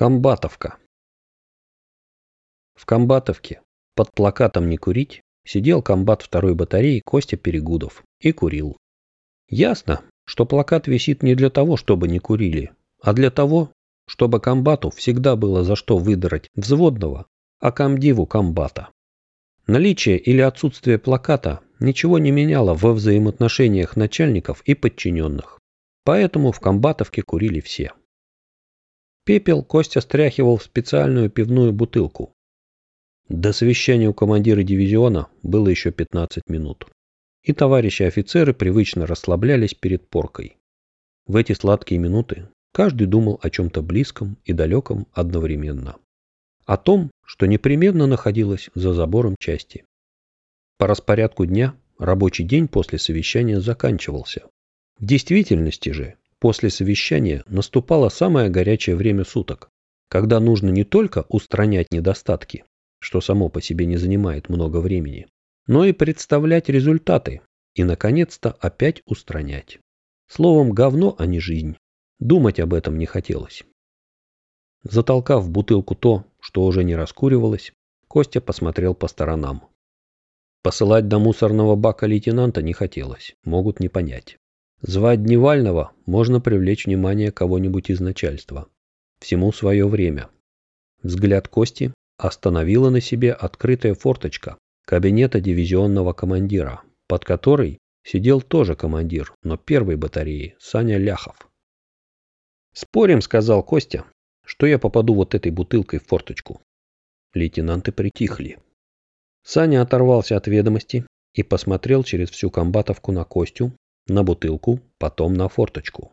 Комбатовка. В Комбатовке под плакатом «Не курить» сидел комбат второй батареи Костя Перегудов и курил. Ясно, что плакат висит не для того, чтобы не курили, а для того, чтобы комбату всегда было за что выдрать взводного, а комдиву комбата. Наличие или отсутствие плаката ничего не меняло во взаимоотношениях начальников и подчиненных. Поэтому в комбатовке курили все. Пепел Костя стряхивал в специальную пивную бутылку. До совещания у командира дивизиона было еще 15 минут. И товарищи офицеры привычно расслаблялись перед поркой. В эти сладкие минуты каждый думал о чем-то близком и далеком одновременно. О том, что непременно находилось за забором части. По распорядку дня рабочий день после совещания заканчивался. В действительности же После совещания наступало самое горячее время суток, когда нужно не только устранять недостатки, что само по себе не занимает много времени, но и представлять результаты и, наконец-то, опять устранять. Словом, говно, а не жизнь. Думать об этом не хотелось. Затолкав в бутылку то, что уже не раскуривалось, Костя посмотрел по сторонам. Посылать до мусорного бака лейтенанта не хотелось, могут не понять. Звать Дневального можно привлечь внимание кого-нибудь из начальства. Всему свое время. Взгляд Кости остановила на себе открытая форточка кабинета дивизионного командира, под которой сидел тоже командир, но первой батареи, Саня Ляхов. «Спорим», — сказал Костя, — «что я попаду вот этой бутылкой в форточку». Лейтенанты притихли. Саня оторвался от ведомости и посмотрел через всю комбатовку на Костю, на бутылку, потом на форточку.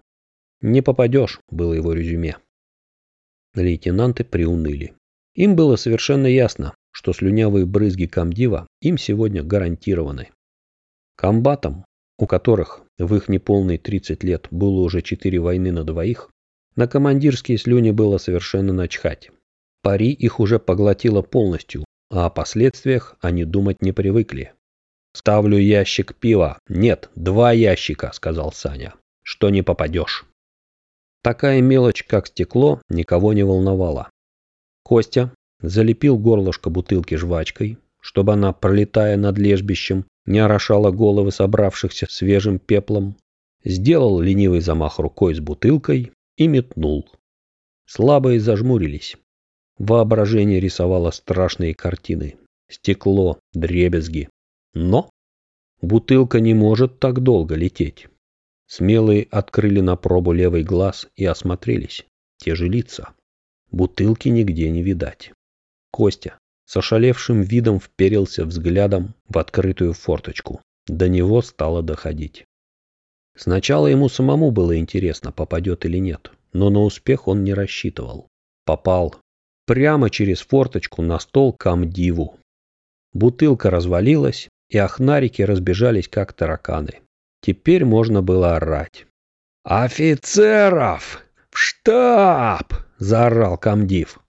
«Не попадешь», — было его резюме. Лейтенанты приуныли. Им было совершенно ясно, что слюнявые брызги комдива им сегодня гарантированы. Комбатам, у которых в их неполные 30 лет было уже 4 войны на двоих, на командирские слюни было совершенно начхать. Пари их уже поглотило полностью, а о последствиях они думать не привыкли. «Ставлю ящик пива. Нет, два ящика», — сказал Саня. «Что не попадешь». Такая мелочь, как стекло, никого не волновала. Костя залепил горлышко бутылки жвачкой, чтобы она, пролетая над лежбищем, не орошала головы собравшихся свежим пеплом, сделал ленивый замах рукой с бутылкой и метнул. Слабые зажмурились. Воображение рисовало страшные картины. Стекло, дребезги, но бутылка не может так долго лететь. Смелые открыли на пробу левый глаз и осмотрелись. Те же лица. Бутылки нигде не видать. Костя с ошалевшим видом вперился взглядом в открытую форточку. До него стало доходить. Сначала ему самому было интересно, попадет или нет, но на успех он не рассчитывал. Попал прямо через форточку на стол камдиву. Бутылка развалилась, и охнарики разбежались, как тараканы. Теперь можно было орать. «Офицеров! В штаб!» – заорал комдив.